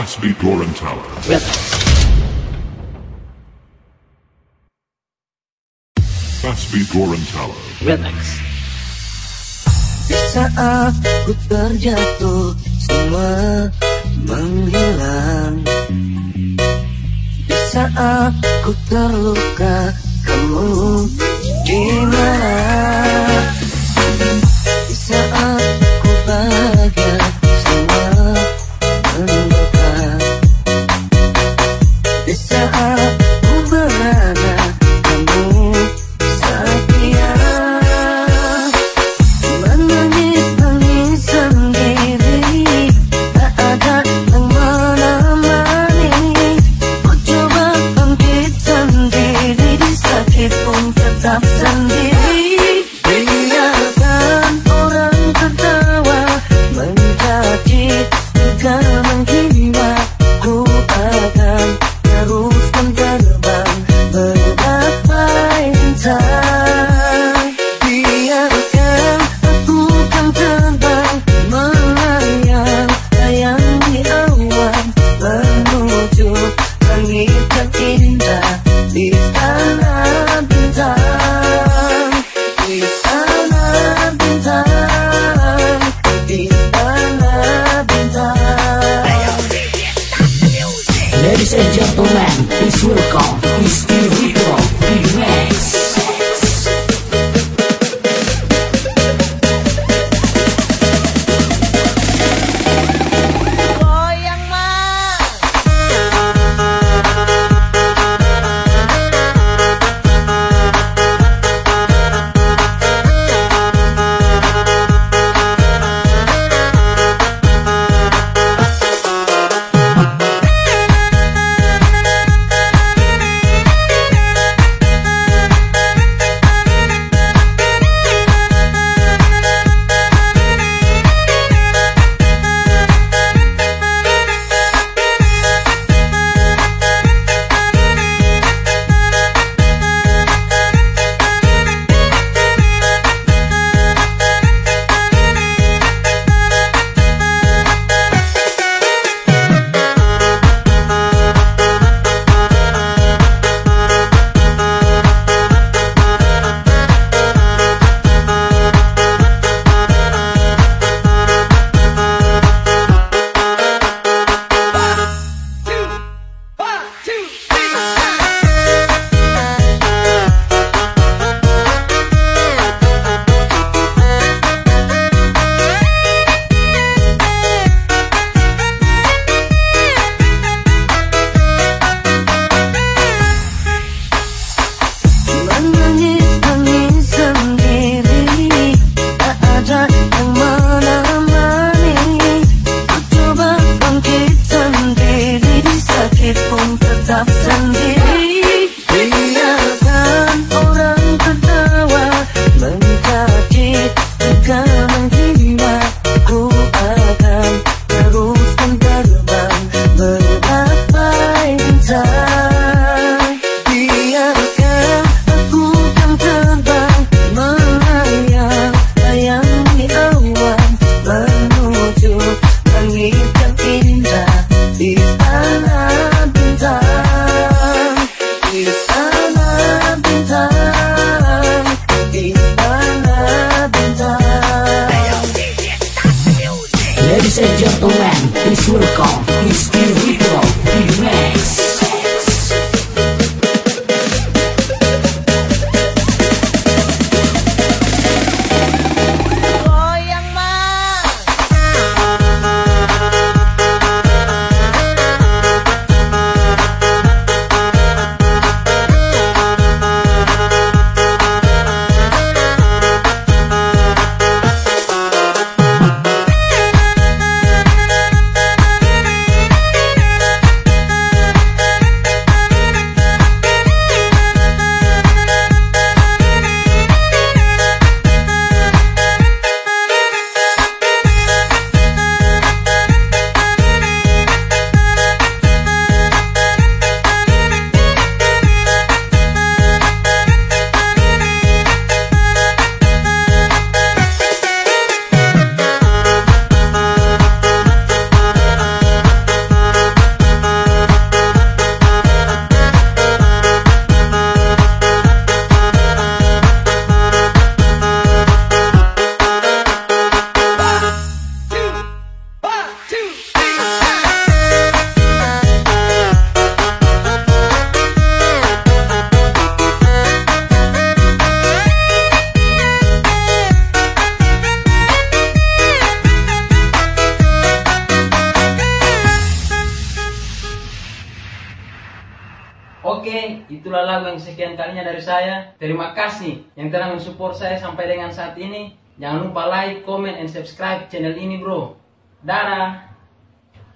Gatsby Torrent Tower. Gatsby Torrent Tower. Relax. Di saat ku terjatuh, semua menghilang. Di saat ku terluka, kamu 那么 Ladies and gentlemen, please welcome Mr. Rico, the next. Itulah lagu yang sekian kalinya dari saya. Terima kasih yang telah mensupport saya sampai dengan saat ini. Jangan lupa like, comment, and subscribe channel ini bro. Dadah!